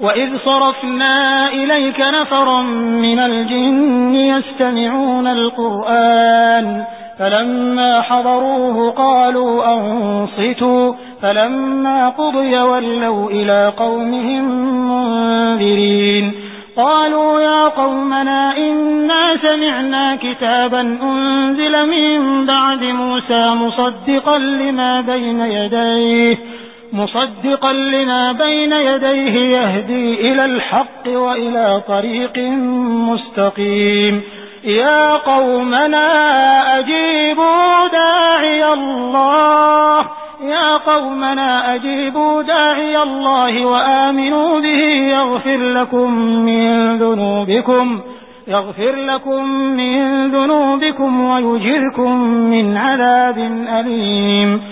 وَإِذْ صَرَفْنَا إِلَيْكَ نَفَرًا مِنَ الْجِنِّ يَسْتَمِعُونَ الْقُرْآنَ فَلَمَّا حَضَرُوهُ قَالُوا أَنصِتُوا فَلَمَّا قُضِيَ وَلَّوْا إِلَىٰ قَوْمِهِم مُّنذِرِينَ قَالُوا يَا قَوْمَنَا إِنَّا سَمِعْنَا كِتَابًا أُنزِلَ مِن بَعْدِ مُوسَىٰ مُصَدِّقًا لِّمَا بَيْنَ يَدَيْهِ مصدقا لما بين يديه يهدي إلى الحق وإلى طريق مستقيم. يا قومنا أجيبوا داعي الله. يا قومنا أجيبوا داعي الله وآمنوا به يغفر لكم من ذنوبكم. يغفر لكم من ذنوبكم ويجركم من عذاب أليم.